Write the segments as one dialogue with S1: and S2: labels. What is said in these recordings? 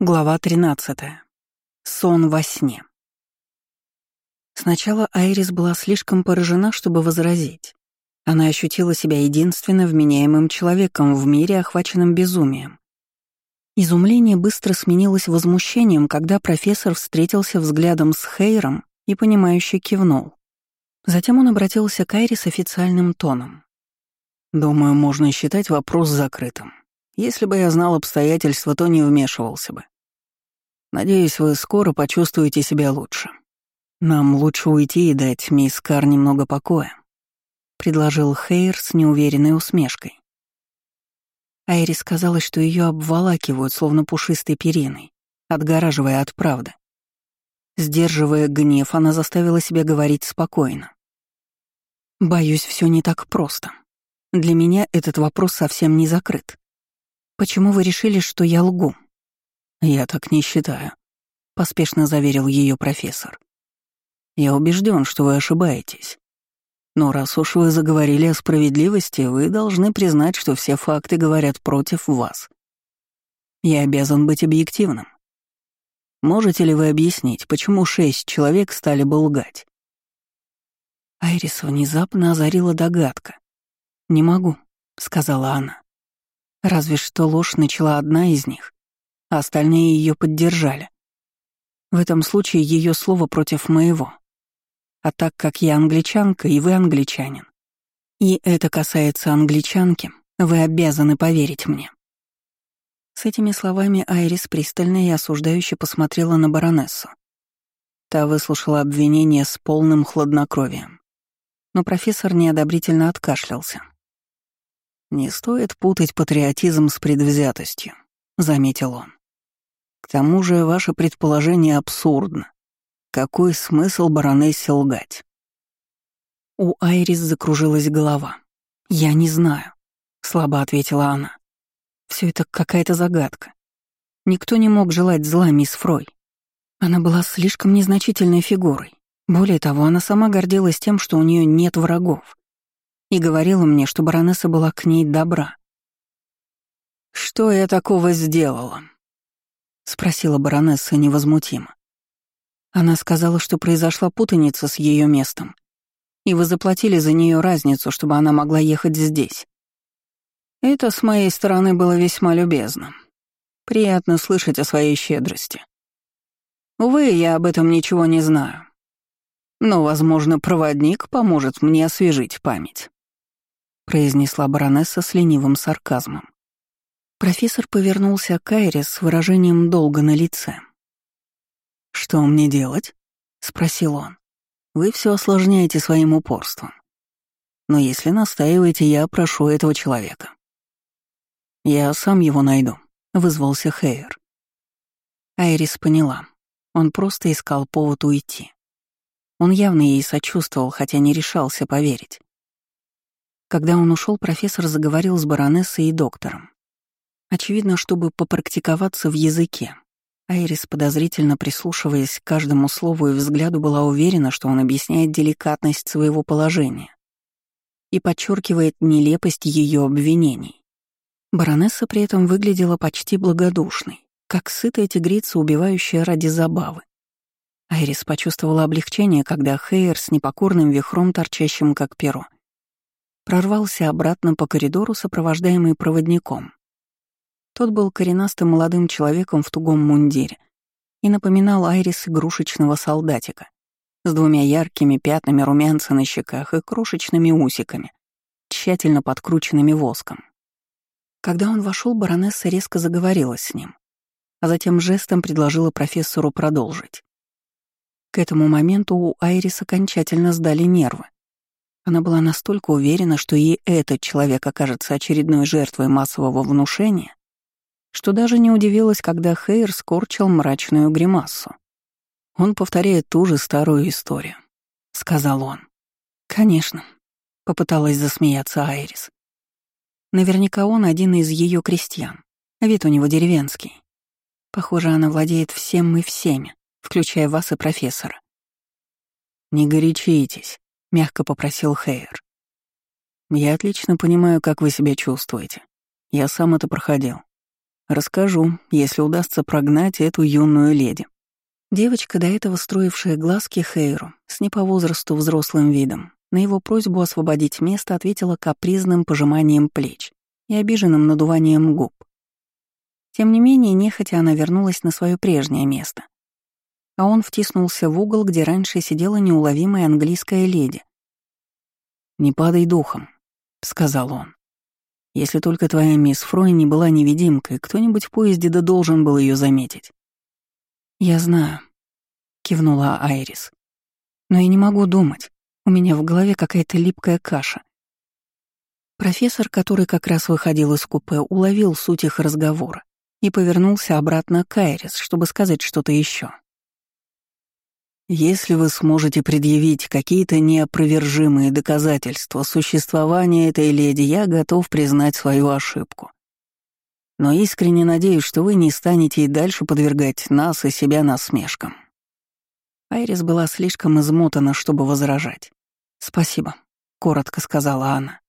S1: Глава 13. Сон во сне. Сначала Айрис была слишком поражена, чтобы возразить. Она ощутила себя единственно вменяемым человеком в мире, охваченном безумием. Изумление быстро сменилось возмущением, когда профессор встретился взглядом с Хейром и, понимающе кивнул. Затем он обратился к Айрис официальным тоном. «Думаю, можно считать вопрос закрытым. Если бы я знал обстоятельства, то не вмешивался бы. Надеюсь, вы скоро почувствуете себя лучше. Нам лучше уйти и дать мисс Кар немного покоя», — предложил Хейр с неуверенной усмешкой. Айрис казалось, что ее обволакивают, словно пушистой периной, отгораживая от правды. Сдерживая гнев, она заставила себя говорить спокойно. «Боюсь, все не так просто. Для меня этот вопрос совсем не закрыт. «Почему вы решили, что я лгу?» «Я так не считаю», — поспешно заверил ее профессор. «Я убежден, что вы ошибаетесь. Но раз уж вы заговорили о справедливости, вы должны признать, что все факты говорят против вас. Я обязан быть объективным. Можете ли вы объяснить, почему шесть человек стали бы лгать?» Айрис внезапно озарила догадка. «Не могу», — сказала она. Разве что ложь начала одна из них, а остальные ее поддержали. В этом случае ее слово против моего. А так как я англичанка и вы англичанин, и это касается англичанки, вы обязаны поверить мне. С этими словами Айрис пристально и осуждающе посмотрела на баронессу. Та выслушала обвинение с полным хладнокровием. Но профессор неодобрительно откашлялся. «Не стоит путать патриотизм с предвзятостью», — заметил он. «К тому же ваше предположение абсурдно. Какой смысл баронессе лгать?» У Айрис закружилась голова. «Я не знаю», — слабо ответила она. Все это какая-то загадка. Никто не мог желать зла мисс Фрой. Она была слишком незначительной фигурой. Более того, она сама гордилась тем, что у нее нет врагов и говорила мне, что баронесса была к ней добра. «Что я такого сделала?» — спросила баронесса невозмутимо. Она сказала, что произошла путаница с ее местом, и вы заплатили за нее разницу, чтобы она могла ехать здесь. Это с моей стороны было весьма любезно. Приятно слышать о своей щедрости. Увы, я об этом ничего не знаю. Но, возможно, проводник поможет мне освежить память произнесла баронесса с ленивым сарказмом. Профессор повернулся к Айре с выражением долга на лице. «Что мне делать?» — спросил он. «Вы все осложняете своим упорством. Но если настаиваете, я прошу этого человека». «Я сам его найду», — вызвался Хейер. Айрис поняла. Он просто искал повод уйти. Он явно ей сочувствовал, хотя не решался поверить. Когда он ушел, профессор заговорил с баронессой и доктором. Очевидно, чтобы попрактиковаться в языке. Айрис, подозрительно прислушиваясь к каждому слову и взгляду, была уверена, что он объясняет деликатность своего положения и подчеркивает нелепость ее обвинений. Баронесса при этом выглядела почти благодушной, как сытая тигрица, убивающая ради забавы. Айрис почувствовала облегчение, когда Хейер с непокорным вихром, торчащим как перо, прорвался обратно по коридору, сопровождаемый проводником. Тот был коренастым молодым человеком в тугом мундире и напоминал Айрис игрушечного солдатика с двумя яркими пятнами румянца на щеках и крошечными усиками, тщательно подкрученными воском. Когда он вошел, баронесса резко заговорила с ним, а затем жестом предложила профессору продолжить. К этому моменту у Айрис окончательно сдали нервы. Она была настолько уверена, что ей этот человек окажется очередной жертвой массового внушения, что даже не удивилась, когда Хейр скорчил мрачную гримасу. «Он повторяет ту же старую историю», — сказал он. «Конечно», — попыталась засмеяться Айрис. «Наверняка он один из ее крестьян, вид у него деревенский. Похоже, она владеет всем и всеми, включая вас и профессора». «Не горячитесь», — мягко попросил Хейер. «Я отлично понимаю, как вы себя чувствуете. Я сам это проходил. Расскажу, если удастся прогнать эту юную леди. Девочка, до этого строившая глазки Хейру, с не по возрасту взрослым видом, на его просьбу освободить место ответила капризным пожиманием плеч и обиженным надуванием губ. Тем не менее, нехотя она вернулась на свое прежнее место. А он втиснулся в угол, где раньше сидела неуловимая английская леди. «Не падай духом», — сказал он. «Если только твоя мисс Фрой не была невидимкой, кто-нибудь в поезде да должен был ее заметить». «Я знаю», — кивнула Айрис. «Но я не могу думать. У меня в голове какая-то липкая каша. Профессор, который как раз выходил из купе, уловил суть их разговора и повернулся обратно к Айрис, чтобы сказать что-то еще. «Если вы сможете предъявить какие-то неопровержимые доказательства существования этой леди, я готов признать свою ошибку. Но искренне надеюсь, что вы не станете и дальше подвергать нас и себя насмешкам». Айрис была слишком измотана, чтобы возражать. «Спасибо», — коротко сказала она.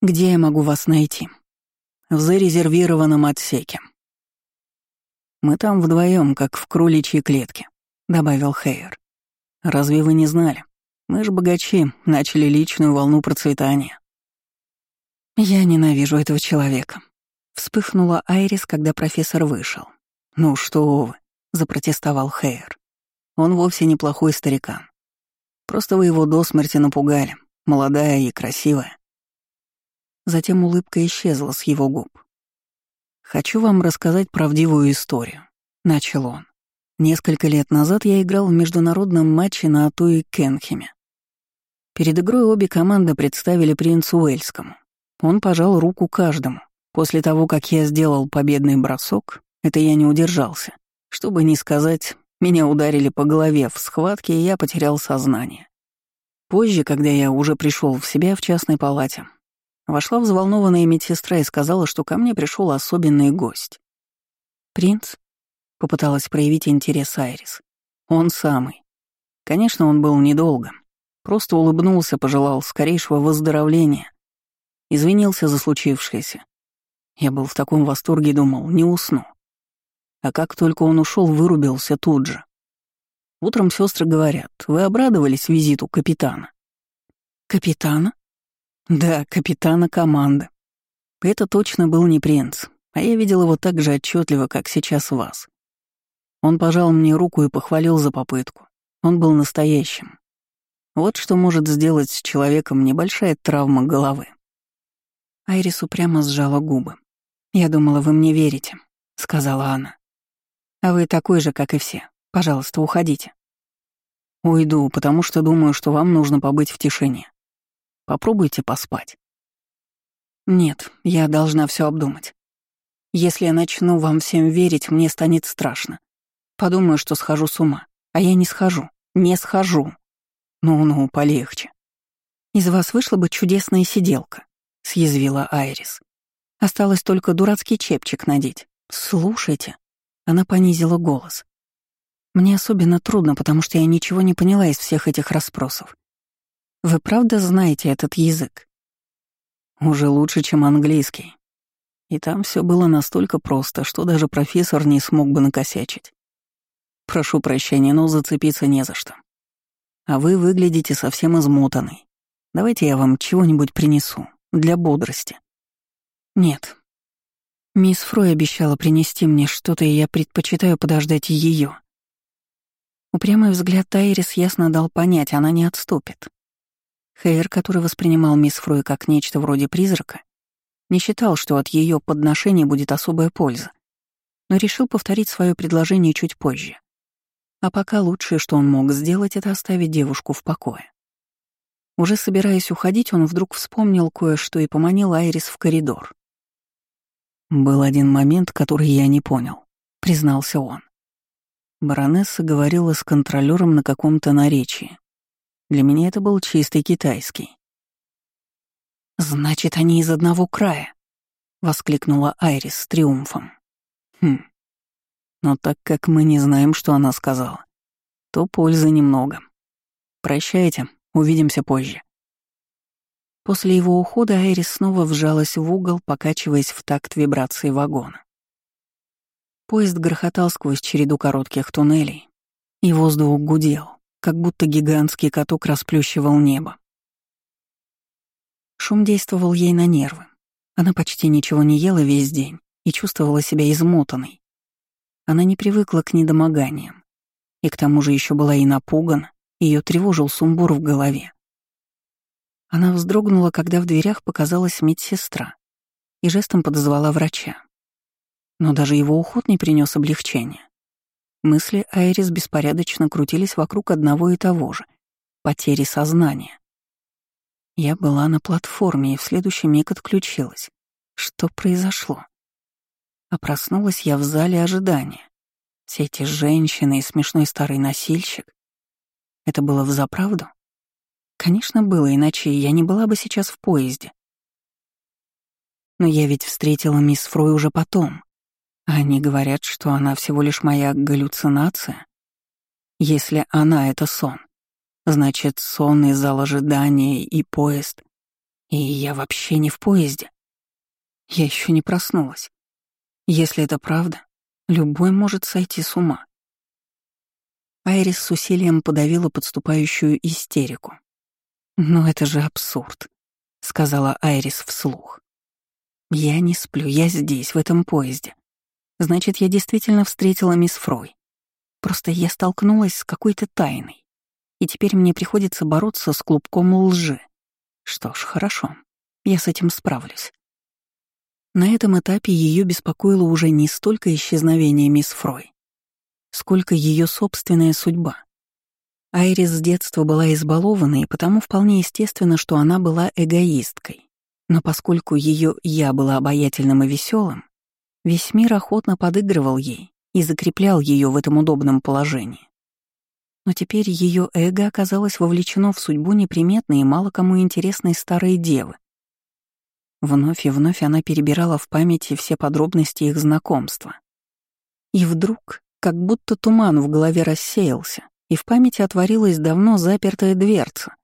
S1: «Где я могу вас найти?» «В зарезервированном отсеке». «Мы там вдвоем, как в кроличьей клетке», — добавил Хейер. «Разве вы не знали? Мы же богачи, начали личную волну процветания». «Я ненавижу этого человека», — вспыхнула Айрис, когда профессор вышел. «Ну что вы», — запротестовал Хейер. «Он вовсе неплохой старикан. Просто вы его до смерти напугали, молодая и красивая. Затем улыбка исчезла с его губ. «Хочу вам рассказать правдивую историю», — начал он. Несколько лет назад я играл в международном матче на Атуи Кенхеме. Перед игрой обе команды представили принцу Уэльскому. Он пожал руку каждому. После того, как я сделал победный бросок, это я не удержался. Чтобы не сказать, меня ударили по голове в схватке, и я потерял сознание. Позже, когда я уже пришел в себя в частной палате, вошла взволнованная медсестра и сказала, что ко мне пришел особенный гость. «Принц?» — попыталась проявить интерес Айрис. «Он самый. Конечно, он был недолго. Просто улыбнулся, пожелал скорейшего выздоровления. Извинился за случившееся. Я был в таком восторге, думал, не усну. А как только он ушел, вырубился тут же. Утром сестры говорят, вы обрадовались визиту капитана? Капитана? Да, капитана команды. Это точно был не принц, а я видел его так же отчетливо, как сейчас вас. Он пожал мне руку и похвалил за попытку. Он был настоящим. Вот что может сделать с человеком небольшая травма головы. Айрис упрямо сжала губы. «Я думала, вы мне верите», — сказала она. А вы такой же, как и все. Пожалуйста, уходите. Уйду, потому что думаю, что вам нужно побыть в тишине. Попробуйте поспать. Нет, я должна все обдумать. Если я начну вам всем верить, мне станет страшно. Подумаю, что схожу с ума. А я не схожу. Не схожу. Ну-ну, полегче. Из вас вышла бы чудесная сиделка, съязвила Айрис. Осталось только дурацкий чепчик надеть. Слушайте, она понизила голос. «Мне особенно трудно, потому что я ничего не поняла из всех этих расспросов. Вы правда знаете этот язык?» «Уже лучше, чем английский. И там все было настолько просто, что даже профессор не смог бы накосячить. Прошу прощения, но зацепиться не за что. А вы выглядите совсем измотанной. Давайте я вам чего-нибудь принесу, для бодрости». «Нет, Мисс Фрой обещала принести мне что-то, и я предпочитаю подождать ее. Упрямый взгляд Тайрис ясно дал понять, она не отступит. Хейр, который воспринимал мисс Фрой как нечто вроде призрака, не считал, что от ее подношений будет особая польза, но решил повторить свое предложение чуть позже. А пока лучшее, что он мог сделать, это оставить девушку в покое. Уже собираясь уходить, он вдруг вспомнил кое-что и поманил Айрис в коридор. «Был один момент, который я не понял», — признался он. Баронесса говорила с контролёром на каком-то наречии. Для меня это был чистый китайский. «Значит, они из одного края», — воскликнула Айрис с триумфом. «Хм. Но так как мы не знаем, что она сказала, то пользы немного. Прощайте, увидимся позже». После его ухода Айрис снова вжалась в угол, покачиваясь в такт вибрации вагона. Поезд грохотал сквозь череду коротких туннелей, и воздух гудел, как будто гигантский каток расплющивал небо. Шум действовал ей на нервы. Она почти ничего не ела весь день и чувствовала себя измотанной. Она не привыкла к недомоганиям. И к тому же еще была и напугана, ее тревожил сумбур в голове. Она вздрогнула, когда в дверях показалась медсестра и жестом подозвала врача. Но даже его уход не принес облегчения. Мысли Айрис беспорядочно крутились вокруг одного и того же — потери сознания. Я была на платформе и в следующий миг отключилась. Что произошло? А проснулась я в зале ожидания. Все эти женщины и смешной старый носильщик. Это было взаправду? Конечно, было, иначе я не была бы сейчас в поезде. Но я ведь встретила мисс Фрой уже потом. Они говорят, что она всего лишь моя галлюцинация. Если она — это сон, значит, сон и зал ожидания, и поезд. И я вообще не в поезде. Я еще не проснулась. Если это правда, любой может сойти с ума. Айрис с усилием подавила подступающую истерику. «Но это же абсурд», — сказала Айрис вслух. «Я не сплю, я здесь, в этом поезде. Значит, я действительно встретила мисс Фрой. Просто я столкнулась с какой-то тайной, и теперь мне приходится бороться с клубком лжи. Что ж, хорошо, я с этим справлюсь. На этом этапе ее беспокоило уже не столько исчезновение мисс Фрой, сколько ее собственная судьба. Айрис с детства была избалована, и потому вполне естественно, что она была эгоисткой. Но поскольку ее «я» была обаятельным и веселым, Весь мир охотно подыгрывал ей и закреплял ее в этом удобном положении. Но теперь ее эго оказалось вовлечено в судьбу неприметной и мало кому интересной старой девы. Вновь и вновь она перебирала в памяти все подробности их знакомства. И вдруг, как будто туман в голове рассеялся, и в памяти отворилась давно запертая дверца.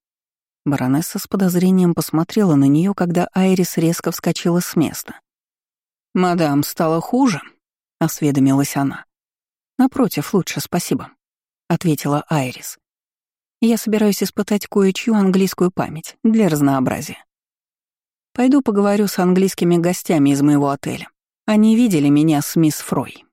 S1: Баронесса с подозрением посмотрела на нее, когда Айрис резко вскочила с места. «Мадам, стало хуже?» — осведомилась она. «Напротив, лучше, спасибо», — ответила Айрис. «Я собираюсь испытать кое-чью английскую память для разнообразия. Пойду поговорю с английскими гостями из моего отеля. Они видели меня с мисс Фрой».